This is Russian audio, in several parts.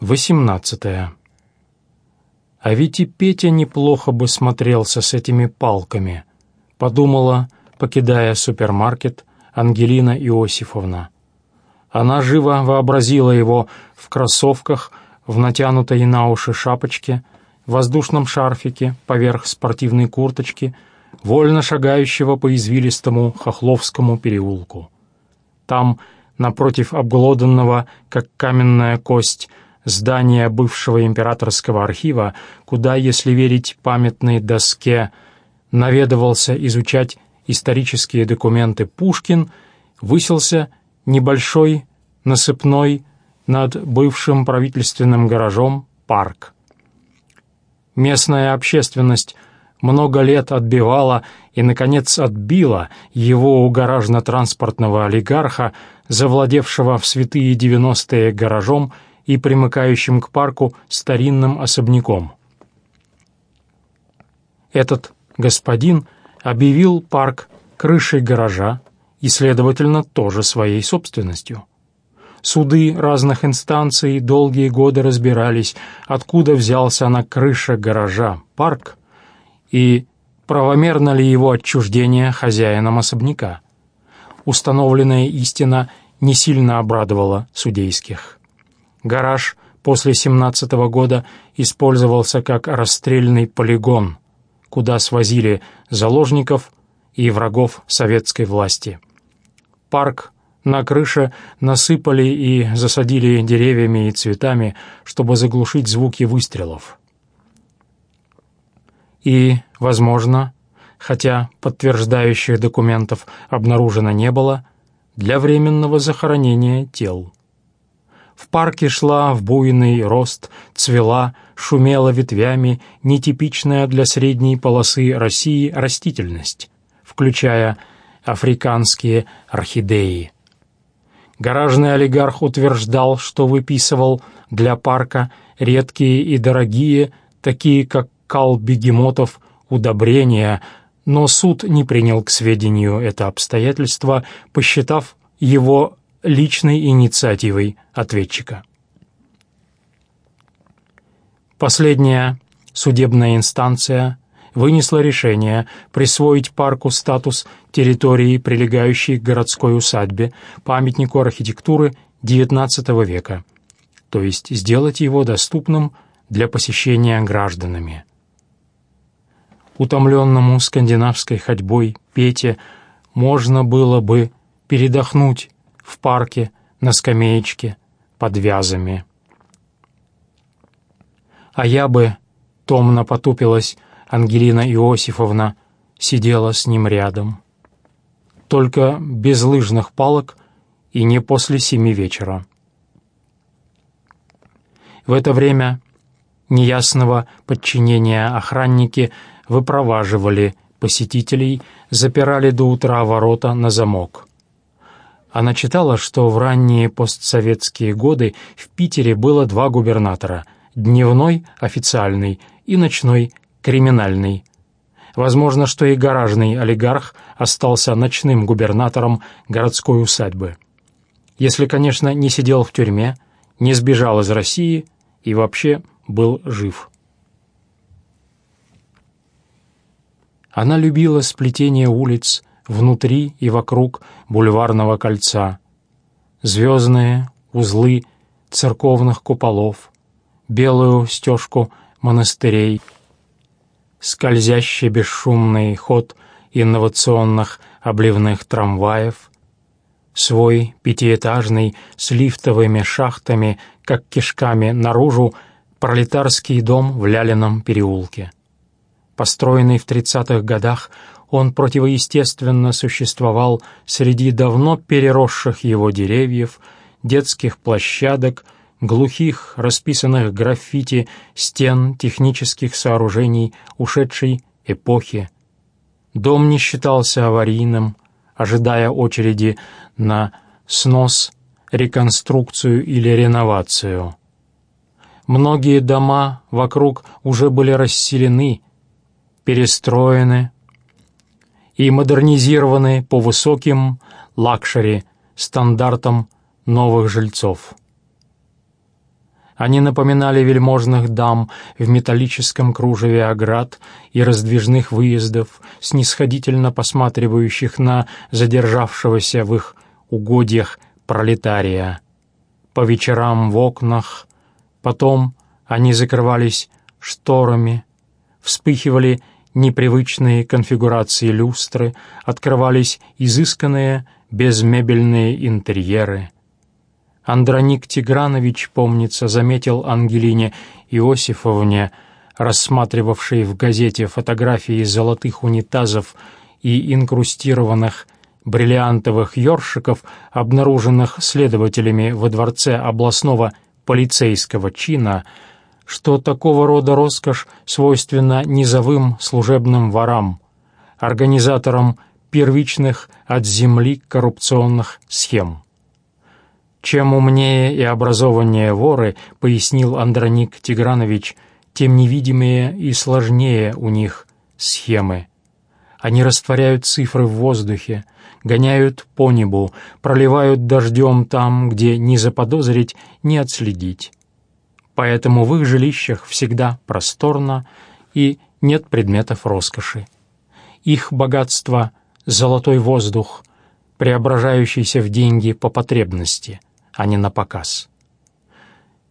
18. А ведь и Петя неплохо бы смотрелся с этими палками, подумала, покидая супермаркет, Ангелина Иосифовна. Она живо вообразила его в кроссовках, в натянутой на уши шапочке, в воздушном шарфике поверх спортивной курточки, вольно шагающего по извилистому Хохловскому переулку. Там, напротив обглоданного, как каменная кость, здания бывшего императорского архива, куда, если верить памятной доске, наведывался изучать исторические документы Пушкин, высился небольшой, насыпной, над бывшим правительственным гаражом парк. Местная общественность много лет отбивала и, наконец, отбила его у гаражно-транспортного олигарха, завладевшего в святые девяностые гаражом и примыкающим к парку старинным особняком. Этот господин объявил парк крышей гаража и, следовательно, тоже своей собственностью. Суды разных инстанций долгие годы разбирались, откуда взялся на крыше гаража парк и правомерно ли его отчуждение хозяином особняка. Установленная истина не сильно обрадовала судейских. Гараж после 17 -го года использовался как расстрельный полигон, куда свозили заложников и врагов советской власти. Парк на крыше насыпали и засадили деревьями и цветами, чтобы заглушить звуки выстрелов. И, возможно, хотя подтверждающих документов обнаружено не было, для временного захоронения тел. В парке шла в буйный рост, цвела, шумела ветвями нетипичная для средней полосы России растительность, включая африканские орхидеи. Гаражный олигарх утверждал, что выписывал для парка редкие и дорогие, такие как кал бегемотов, удобрения, но суд не принял к сведению это обстоятельство, посчитав его личной инициативой ответчика. Последняя судебная инстанция вынесла решение присвоить парку статус территории, прилегающей к городской усадьбе, памятнику архитектуры XIX века, то есть сделать его доступным для посещения гражданами. Утомленному скандинавской ходьбой Пете можно было бы передохнуть в парке на скамеечке под вязами. А я бы, томно потупилась Ангелина Иосифовна, сидела с ним рядом. Только без лыжных палок и не после семи вечера. В это время неясного подчинения охранники выпроваживали посетителей, запирали до утра ворота на замок. Она читала, что в ранние постсоветские годы в Питере было два губернатора — дневной, официальный, и ночной, криминальный. Возможно, что и гаражный олигарх остался ночным губернатором городской усадьбы. Если, конечно, не сидел в тюрьме, не сбежал из России и вообще был жив. Она любила сплетение улиц, внутри и вокруг бульварного кольца. Звездные узлы церковных куполов, белую стежку монастырей, скользящий бесшумный ход инновационных обливных трамваев, свой пятиэтажный с лифтовыми шахтами, как кишками наружу, пролетарский дом в Лялином переулке. Построенный в тридцатых годах, он противоестественно существовал среди давно переросших его деревьев, детских площадок, глухих, расписанных граффити стен технических сооружений ушедшей эпохи. Дом не считался аварийным, ожидая очереди на снос, реконструкцию или реновацию. Многие дома вокруг уже были расселены, перестроены, и модернизированы по высоким лакшери стандартам новых жильцов. Они напоминали вельможных дам в металлическом кружеве оград и раздвижных выездов, снисходительно посматривающих на задержавшегося в их угодьях пролетария. По вечерам в окнах, потом они закрывались шторами, вспыхивали непривычные конфигурации люстры, открывались изысканные безмебельные интерьеры — Андроник Тигранович, помнится, заметил Ангелине Иосифовне, рассматривавшей в газете фотографии золотых унитазов и инкрустированных бриллиантовых ёршиков, обнаруженных следователями во дворце областного полицейского чина, что такого рода роскошь свойственна низовым служебным ворам, организаторам первичных от земли коррупционных схем. Чем умнее и образованнее воры, пояснил Андроник Тигранович, тем невидимее и сложнее у них схемы. Они растворяют цифры в воздухе, гоняют по небу, проливают дождем там, где ни заподозрить, ни отследить. Поэтому в их жилищах всегда просторно и нет предметов роскоши. Их богатство — золотой воздух, преображающийся в деньги по потребности — а не на показ.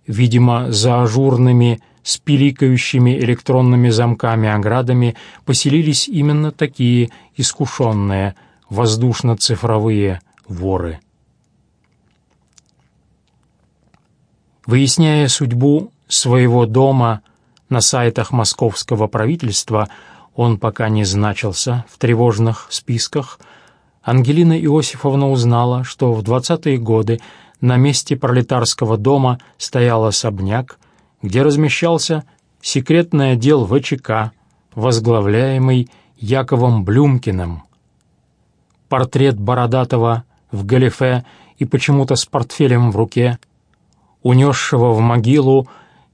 Видимо, за ажурными, с электронными замками-оградами поселились именно такие искушенные, воздушно-цифровые воры. Выясняя судьбу своего дома на сайтах московского правительства, он пока не значился в тревожных списках, Ангелина Иосифовна узнала, что в 20-е годы на месте пролетарского дома стоял особняк, где размещался секретный отдел ВЧК, возглавляемый Яковом Блюмкиным. Портрет Бородатого в галифе и почему-то с портфелем в руке, унесшего в могилу,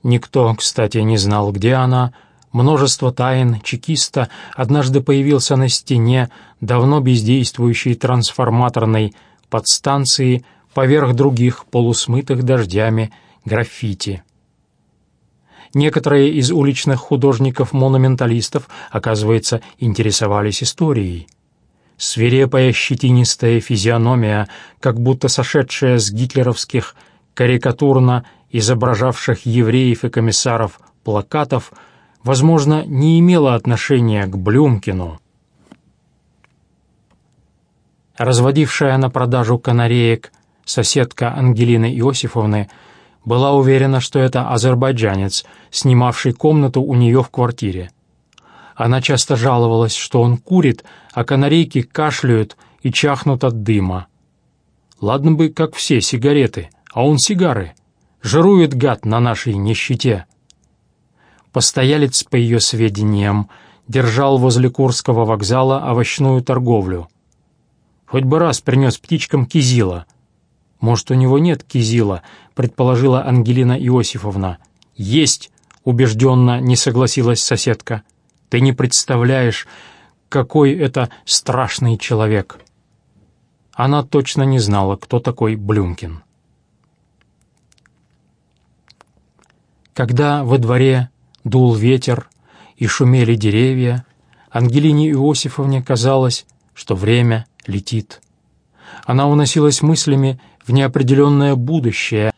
никто, кстати, не знал, где она, множество тайн чекиста однажды появился на стене давно бездействующей трансформаторной подстанции поверх других полусмытых дождями граффити. Некоторые из уличных художников-монументалистов, оказывается, интересовались историей. Свирепая щетинистая физиономия, как будто сошедшая с гитлеровских карикатурно изображавших евреев и комиссаров плакатов, возможно, не имела отношения к Блюмкину. Разводившая на продажу канареек соседка Ангелины Иосифовны, была уверена, что это азербайджанец, снимавший комнату у нее в квартире. Она часто жаловалась, что он курит, а канарейки кашляют и чахнут от дыма. Ладно бы, как все, сигареты, а он сигары. Жирует гад на нашей нищете. Постоялец, по ее сведениям, держал возле Курского вокзала овощную торговлю. Хоть бы раз принес птичкам кизила — «Может, у него нет кизила?» — предположила Ангелина Иосифовна. «Есть!» — убежденно не согласилась соседка. «Ты не представляешь, какой это страшный человек!» Она точно не знала, кто такой Блюмкин. Когда во дворе дул ветер и шумели деревья, Ангелине Иосифовне казалось, что время летит. Она уносилась мыслями в неопределенное будущее,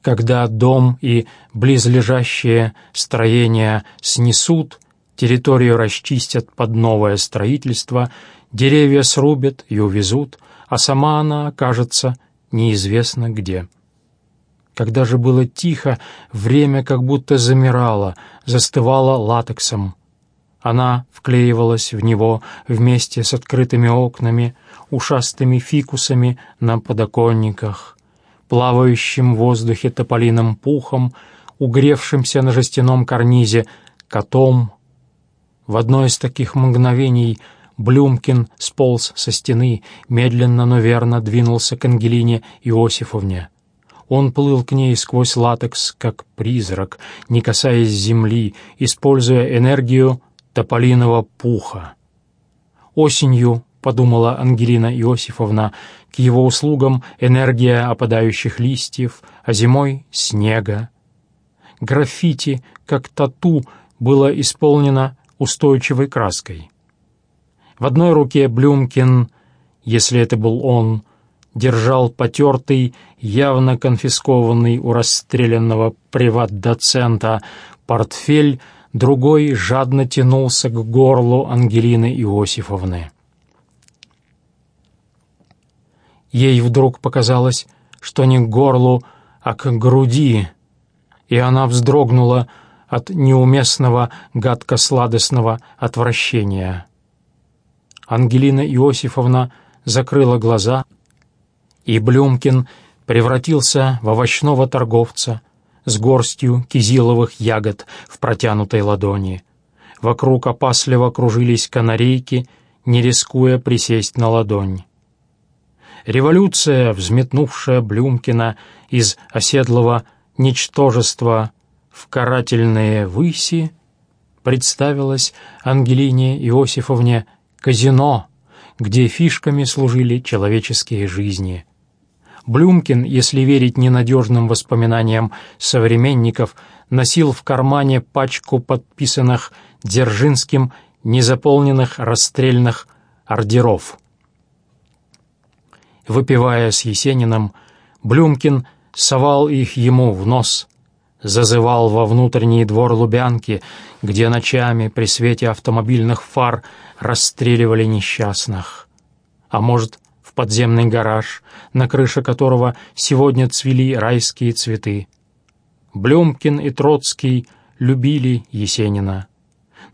когда дом и близлежащие строения снесут, территорию расчистят под новое строительство, деревья срубят и увезут, а сама она окажется неизвестно где. Когда же было тихо, время как будто замирало, застывало латексом. Она вклеивалась в него вместе с открытыми окнами, ушастыми фикусами на подоконниках, плавающим в воздухе тополиным пухом, угревшимся на жестяном карнизе котом. В одно из таких мгновений Блюмкин сполз со стены, медленно, но верно двинулся к Ангелине Иосифовне. Он плыл к ней сквозь латекс, как призрак, не касаясь земли, используя энергию тополиного пуха. Осенью — подумала Ангелина Иосифовна, к его услугам энергия опадающих листьев, а зимой — снега. граффити, как тату, было исполнено устойчивой краской. В одной руке Блюмкин, если это был он, держал потертый, явно конфискованный у расстрелянного приват-доцента портфель, другой жадно тянулся к горлу Ангелины Иосифовны. Ей вдруг показалось, что не к горлу, а к груди, и она вздрогнула от неуместного гадко-сладостного отвращения. Ангелина Иосифовна закрыла глаза, и Блюмкин превратился в овощного торговца с горстью кизиловых ягод в протянутой ладони. Вокруг опасливо кружились канарейки, не рискуя присесть на ладонь. Революция, взметнувшая Блюмкина из оседлого ничтожества в карательные выси, представилась Ангелине Иосифовне казино, где фишками служили человеческие жизни. Блюмкин, если верить ненадежным воспоминаниям современников, носил в кармане пачку подписанных Дзержинским незаполненных расстрельных ордеров — Выпивая с Есениным, Блюмкин совал их ему в нос, зазывал во внутренний двор Лубянки, где ночами при свете автомобильных фар расстреливали несчастных. А может, подземный гараж, на крыше которого сегодня цвели райские цветы. Блюмкин и Троцкий любили Есенина.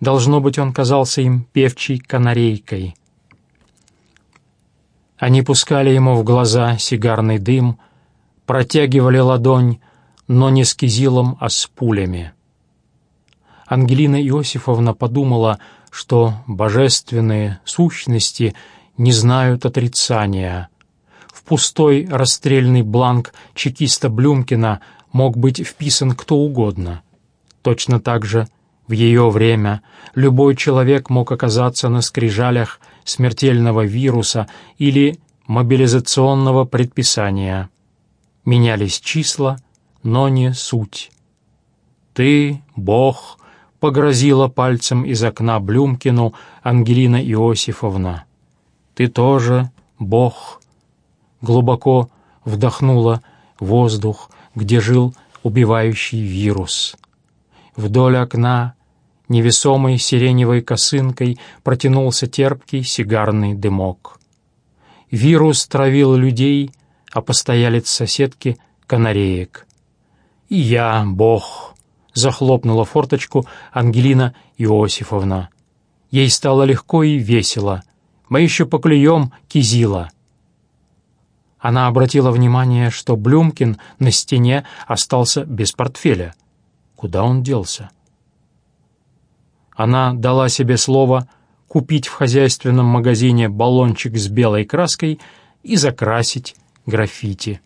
Должно быть, он казался им певчей канарейкой — они пускали ему в глаза сигарный дым, протягивали ладонь, но не с кизилом, а с пулями. Ангелина Иосифовна подумала, что божественные сущности не знают отрицания. В пустой расстрельный бланк чекиста Блюмкина мог быть вписан кто угодно. Точно так же в ее время любой человек мог оказаться на скрижалях смертельного вируса или мобилизационного предписания. Менялись числа, но не суть. «Ты, Бог», — погрозила пальцем из окна Блюмкину Ангелина Иосифовна. «Ты тоже, Бог», — глубоко вдохнула воздух, где жил убивающий вирус. Вдоль окна невесомой сиреневой косынкой протянулся терпкий сигарный дымок. Вирус травил людей, а постоялец соседки — канареек. «И я, Бог!» — захлопнула форточку Ангелина Иосифовна. Ей стало легко и весело. «Мы еще поклюем кизила». Она обратила внимание, что Блюмкин на стене остался без портфеля. Куда он делся? Она дала себе слово купить в хозяйственном магазине баллончик с белой краской и закрасить граффити.